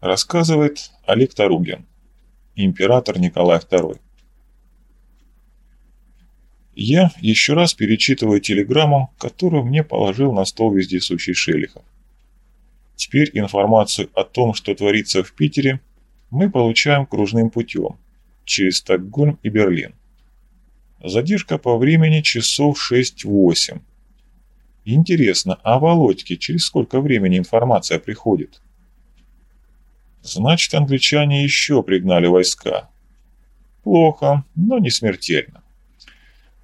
Рассказывает Олег Таругин, император Николай II. Я еще раз перечитываю телеграмму, которую мне положил на стол вездесущий Шелихов. Теперь информацию о том, что творится в Питере, мы получаем кружным путем, через Стокгольм и Берлин. Задержка по времени часов 6-8. Интересно, а Володьке через сколько времени информация приходит? Значит, англичане еще пригнали войска. Плохо, но не смертельно.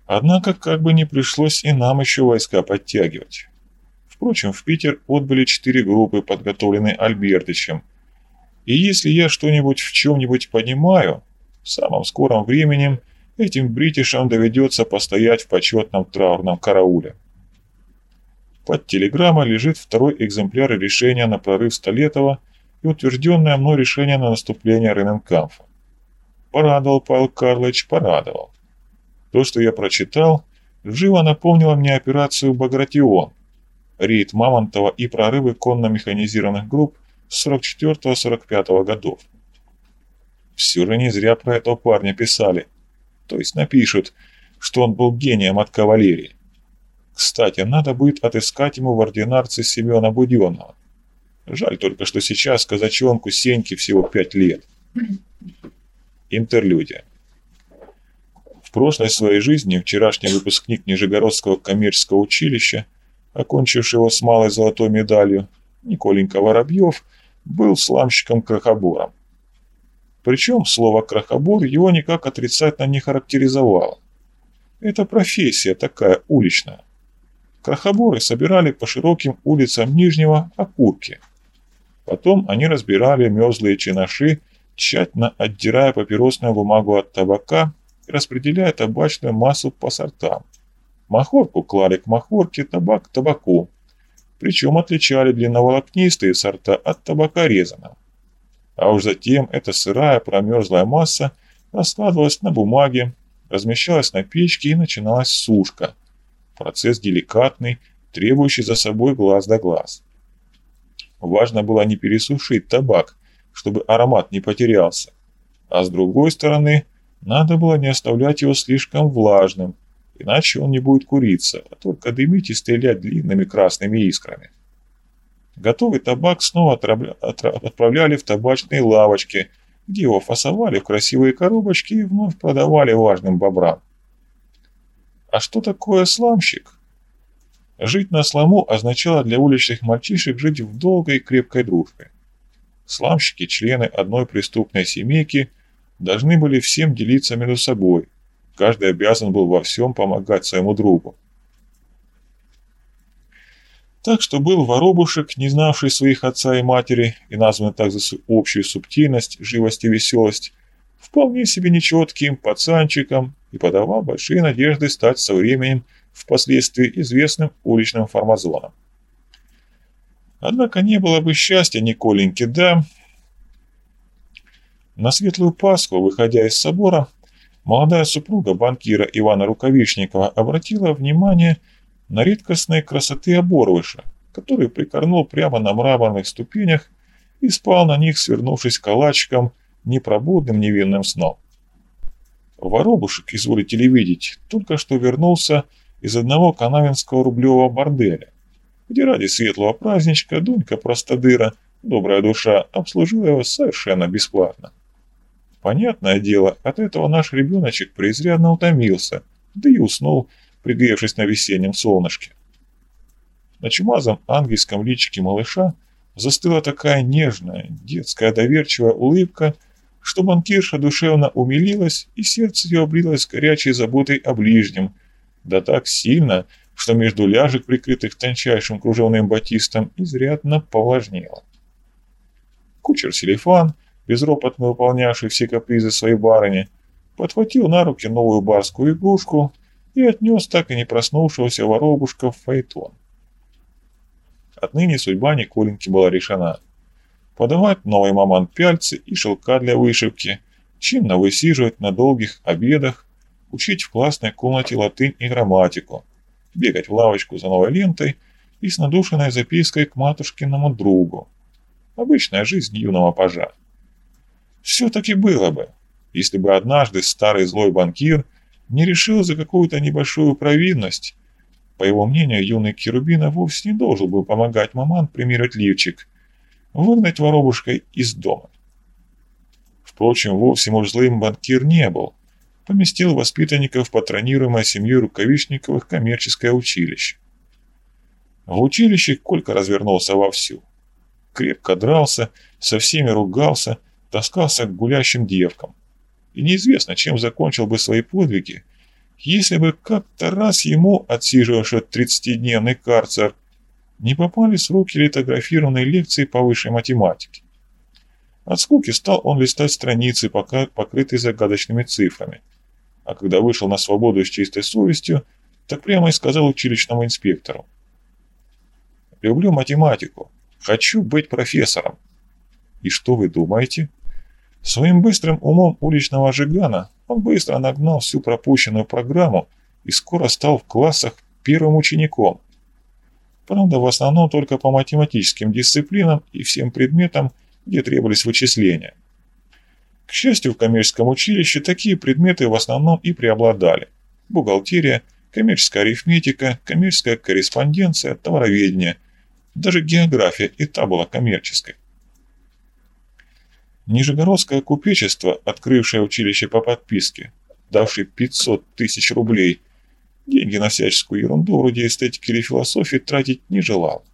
Однако, как бы не пришлось и нам еще войска подтягивать. Впрочем, в Питер отбыли четыре группы, подготовленные Альбертычем. И если я что-нибудь в чем-нибудь понимаю, в самом скором времени этим бритишам доведется постоять в почетном траурном карауле. Под телеграммой лежит второй экземпляр решения на прорыв Столетова и утвержденное мной решение на наступление Рененкамфа. Порадовал Павел Карлович, порадовал. То, что я прочитал, живо напомнило мне операцию «Багратион», рейд Мамонтова и прорывы конно-механизированных групп с 44-45 годов. Все же не зря про этого парня писали. То есть напишут, что он был гением от кавалерии. Кстати, надо будет отыскать ему в ординарце Семена Буденного. Жаль только, что сейчас казачонку Сеньке всего пять лет. Интерлюдия. В прошлой своей жизни вчерашний выпускник Нижегородского коммерческого училища, окончивший его с малой золотой медалью, Николенька Воробьев, был сламщиком-крохобором. Причем слово «крохобор» его никак отрицательно не характеризовало. Это профессия такая уличная. Крохоборы собирали по широким улицам Нижнего окурки. Потом они разбирали мерзлые чинаши, тщательно отдирая папиросную бумагу от табака и распределяя табачную массу по сортам. Махорку клали к махорке, табак к табаку. Причем отличали длинноволокнистые сорта от табака резаного. А уж затем эта сырая промерзлая масса раскладывалась на бумаге, размещалась на печке и начиналась сушка – Процесс деликатный, требующий за собой глаз да глаз. Важно было не пересушить табак, чтобы аромат не потерялся. А с другой стороны, надо было не оставлять его слишком влажным, иначе он не будет куриться, а только дымить и стрелять длинными красными искрами. Готовый табак снова отправляли в табачные лавочки, где его фасовали в красивые коробочки и вновь продавали важным бобрам. А что такое сламщик? Жить на сламу означало для уличных мальчишек жить в долгой крепкой дружбе. Сламщики, члены одной преступной семейки, должны были всем делиться между собой. Каждый обязан был во всем помогать своему другу. Так что был воробушек, не знавший своих отца и матери, и названный так за общую субтильность, живость и веселость, вполне себе нечетким пацанчиком, и подавал большие надежды стать со временем впоследствии известным уличным фармазоном. Однако не было бы счастья Николеньке, да... На Светлую Пасху, выходя из собора, молодая супруга банкира Ивана Рукавишникова обратила внимание на редкостные красоты оборвыша, который прикорнул прямо на мраморных ступенях и спал на них, свернувшись калачиком, непробудным невинным сном. Воробушек, изволите ли видеть, только что вернулся из одного канавинского рублевого борделя, где ради светлого праздничка Дунька Простодыра, добрая душа, обслужила его совершенно бесплатно. Понятное дело, от этого наш ребеночек преизрядно утомился, да и уснул, пригревшись на весеннем солнышке. На чумазом ангельском личике малыша застыла такая нежная, детская доверчивая улыбка – что банкирша душевно умилилась, и сердце ее облилось горячей заботой о ближнем, да так сильно, что между ляжек, прикрытых тончайшим кружевным батистом, изрядно повлажнело. Кучер Селифан, безропотно выполнявший все капризы своей барыни, подхватил на руки новую барскую игрушку и отнес так и не проснувшегося воробушка в фаэтон. Отныне судьба Николеньки была решена подавать новый маман пяльцы и шелка для вышивки, чинно высиживать на долгих обедах, учить в классной комнате латынь и грамматику, бегать в лавочку за новой лентой и с надушенной запиской к матушкиному другу. Обычная жизнь юного пажа. Все-таки было бы, если бы однажды старый злой банкир не решил за какую-то небольшую провинность. По его мнению, юный Керубина вовсе не должен был помогать маман примерить лифчик, выгнать воробушкой из дома. Впрочем, вовсе, может, злым банкир не был. Поместил воспитанников патронируемой семьей Рукавишниковых коммерческое училище. В училище Колька развернулся вовсю. Крепко дрался, со всеми ругался, таскался к гулящим девкам. И неизвестно, чем закончил бы свои подвиги, если бы как-то раз ему, отсиживавший 30-дневный карцер, не попались в руки литографированные лекции по высшей математике. От скуки стал он листать страницы, покрытые загадочными цифрами. А когда вышел на свободу с чистой совестью, так прямо и сказал училищному инспектору. «Люблю математику. Хочу быть профессором». «И что вы думаете?» Своим быстрым умом уличного жигана он быстро нагнал всю пропущенную программу и скоро стал в классах первым учеником. Правда, в основном только по математическим дисциплинам и всем предметам, где требовались вычисления. К счастью, в коммерческом училище такие предметы в основном и преобладали. Бухгалтерия, коммерческая арифметика, коммерческая корреспонденция, товароведение. Даже география и та была коммерческой. Нижегородское купечество, открывшее училище по подписке, давшее 500 тысяч рублей, деньги на всяческую ерунду вроде эстетики или философии тратить не желал.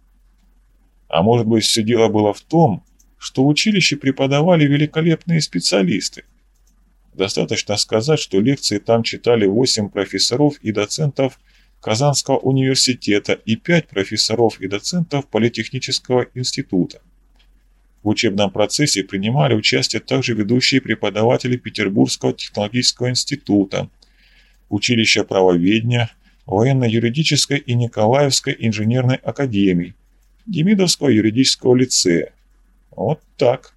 А может быть, все дело было в том, что в училище преподавали великолепные специалисты. Достаточно сказать, что лекции там читали 8 профессоров и доцентов Казанского университета и 5 профессоров и доцентов Политехнического института. В учебном процессе принимали участие также ведущие преподаватели Петербургского технологического института, училища правоведения, военно-юридической и Николаевской инженерной академии, Демидовского юридического лицея, вот так.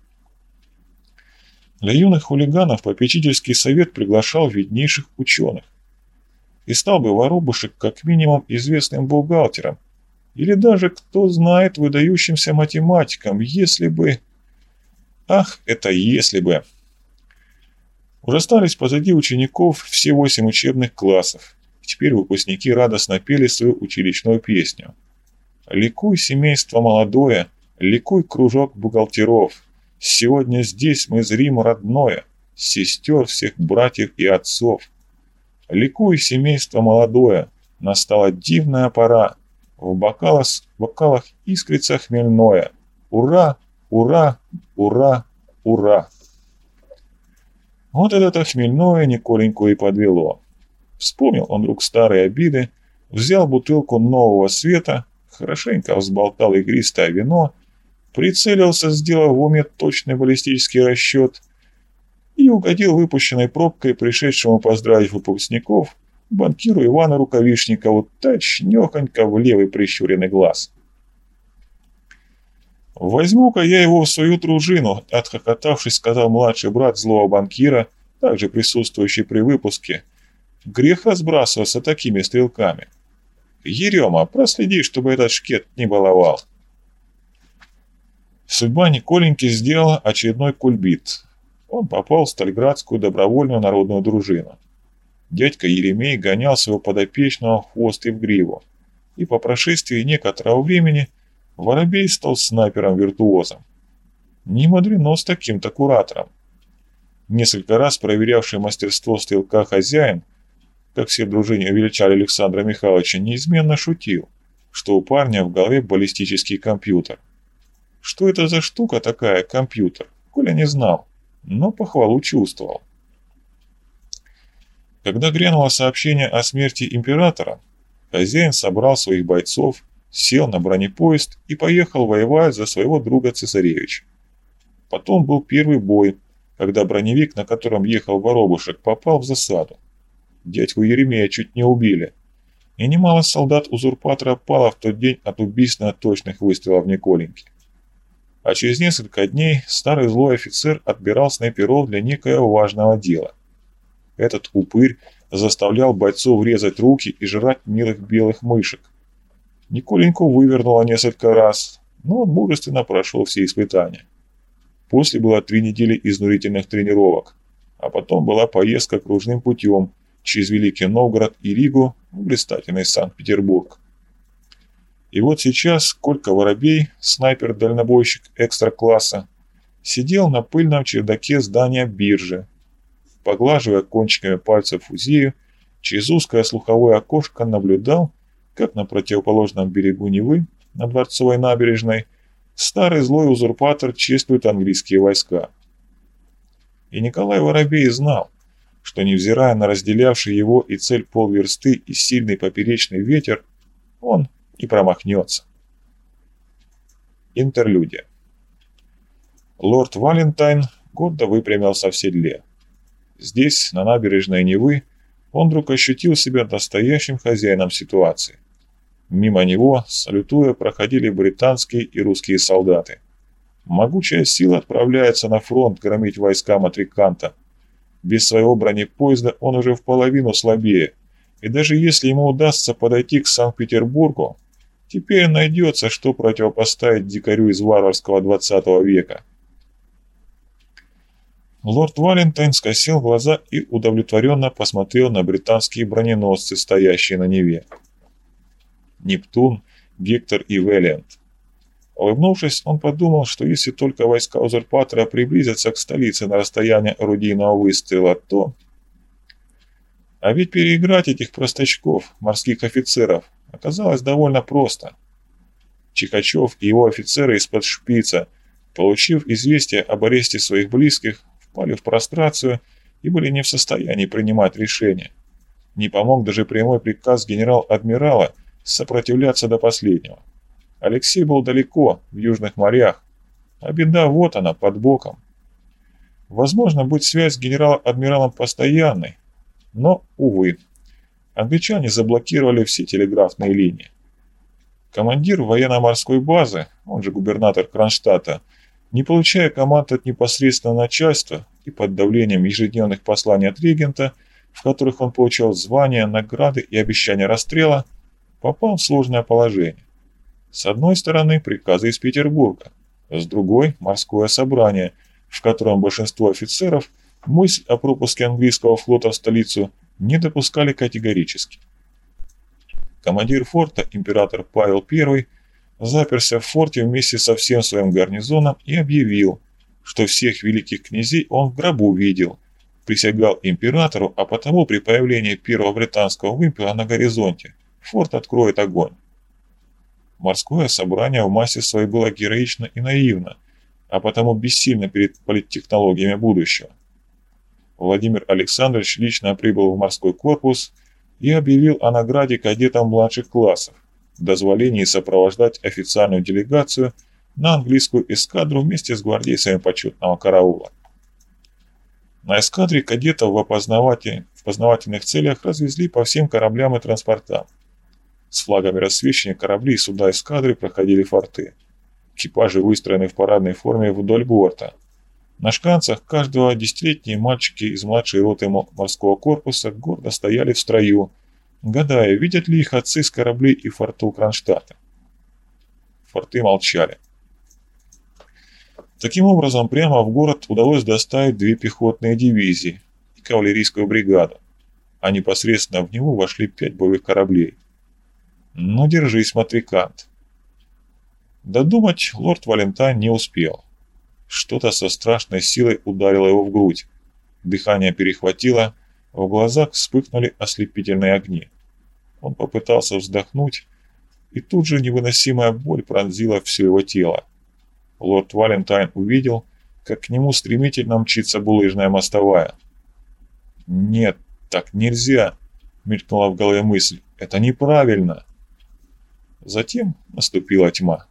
Для юных хулиганов попечительский совет приглашал виднейших ученых. И стал бы Воробушек как минимум известным бухгалтером, или даже, кто знает, выдающимся математиком, если бы... Ах, это если бы... Уже остались позади учеников все восемь учебных классов. Теперь выпускники радостно пели свою училищную песню. «Ликуй, семейство молодое, Ликуй, кружок бухгалтеров, сегодня здесь мы зрим родное, сестер всех братьев и отцов. Ликуй, семейство молодое, настала дивная пора, в бокалах, бокалах искрится хмельное. Ура, ура, ура, ура! Вот это хмельное Николеньку и подвело. Вспомнил он вдруг старые обиды, взял бутылку нового света, хорошенько взболтал игристое вино прицелился, сделав в уме точный баллистический расчет и угодил выпущенной пробкой пришедшему поздравить выпускников банкиру Ивана Рукавишникову точнёхонько в левый прищуренный глаз. «Возьму-ка я его в свою дружину», — отхохотавшись, сказал младший брат злого банкира, также присутствующий при выпуске. «Грех разбрасываться такими стрелками. Ерема, проследи, чтобы этот шкет не баловал». Судьба Николеньки сделала очередной кульбит. Он попал в Стальградскую добровольную народную дружину. Дядька Еремей гонял своего подопечного в хвост и в гриву. И по прошествии некоторого времени Воробей стал снайпером-виртуозом. Не мудрено с таким-то куратором. Несколько раз проверявший мастерство стрелка хозяин, как все в дружине величали Александра Михайловича, неизменно шутил, что у парня в голове баллистический компьютер. Что это за штука такая, компьютер? Коля не знал, но похвалу чувствовал. Когда грянуло сообщение о смерти императора, хозяин собрал своих бойцов, сел на бронепоезд и поехал воевать за своего друга цесаревича. Потом был первый бой, когда броневик, на котором ехал Воробушек, попал в засаду. Дядьку Еремея чуть не убили. И немало солдат узурпатора пало в тот день от убийственно точных выстрелов Николеньки а через несколько дней старый злой офицер отбирал снайперов для некоего важного дела. Этот упырь заставлял бойцов резать руки и жрать милых белых мышек. Николеньку вывернуло несколько раз, но он мужественно прошел все испытания. После было три недели изнурительных тренировок, а потом была поездка кружным путем через Великий Новгород и Ригу в блистательный Санкт-Петербург. И вот сейчас Колька Воробей, снайпер-дальнобойщик экстра-класса, сидел на пыльном чердаке здания биржи, поглаживая кончиками пальцев фузею, через узкое слуховое окошко наблюдал, как на противоположном берегу Невы, на Дворцовой набережной, старый злой узурпатор чествует английские войска. И Николай Воробей знал, что невзирая на разделявший его и цель полверсты и сильный поперечный ветер, он и промахнется. Интерлюдия. Лорд Валентайн гордо выпрямился в седле. Здесь, на набережной Невы, он вдруг ощутил себя настоящим хозяином ситуации. Мимо него, салютуя, проходили британские и русские солдаты. Могучая сила отправляется на фронт громить войска Матриканта. Без своего бронепоезда он уже в половину слабее, и даже если ему удастся подойти к Санкт-Петербургу, теперь найдется, что противопоставить дикарю из варварского 20 века. Лорд Валентайн скосил глаза и удовлетворенно посмотрел на британские броненосцы, стоящие на Неве. Нептун, Гектор и Вэллиант. Улыбнувшись, он подумал, что если только войска узурпатора приблизятся к столице на расстояние орудийного выстрела, то... А ведь переиграть этих простачков, морских офицеров, оказалось довольно просто. Чихачев и его офицеры из-под шпица, получив известие об аресте своих близких, впали в прострацию и были не в состоянии принимать решения. Не помог даже прямой приказ генерал-адмирала сопротивляться до последнего. Алексей был далеко, в южных морях, а беда вот она, под боком. Возможно, будет связь с генерал-адмиралом постоянной, но, увы, англичане заблокировали все телеграфные линии. Командир военно-морской базы, он же губернатор Кронштадта, не получая команд от непосредственного начальства и под давлением ежедневных посланий от регента, в которых он получал звания, награды и обещания расстрела, попал в сложное положение. С одной стороны приказы из Петербурга, с другой – морское собрание, в котором большинство офицеров мысль о пропуске английского флота в столицу не допускали категорически. Командир форта, император Павел I, заперся в форте вместе со всем своим гарнизоном и объявил, что всех великих князей он в гробу видел, присягал императору, а потому при появлении первого британского вымпела на горизонте форт откроет огонь. Морское собрание в массе своей было героично и наивно, а потому бессильно перед политтехнологиями будущего. Владимир Александрович лично прибыл в морской корпус и объявил о награде кадетам младших классов, дозволении сопровождать официальную делегацию на английскую эскадру вместе с гвардейцами почетного караула. На эскадре кадетов в, в познавательных целях развезли по всем кораблям и транспортам. С флагами рассвечения корабли и суда эскадры проходили форты. Экипажи выстроены в парадной форме вдоль борта. На шканцах каждого десятилетние мальчики из младшей роты морского корпуса гордо стояли в строю, гадая, видят ли их отцы с кораблей и форту Кронштадта. Форты молчали. Таким образом, прямо в город удалось доставить две пехотные дивизии и кавалерийскую бригаду, а непосредственно в него вошли пять боевых кораблей. Ну, держись, матрикант. Додумать лорд Валентайн не успел. Что-то со страшной силой ударило его в грудь. Дыхание перехватило, в глазах вспыхнули ослепительные огни. Он попытался вздохнуть, и тут же невыносимая боль пронзила все его тело. Лорд Валентайн увидел, как к нему стремительно мчится булыжная мостовая. «Нет, так нельзя!» — мелькнула в голове мысль. «Это неправильно!» Затем наступила тьма.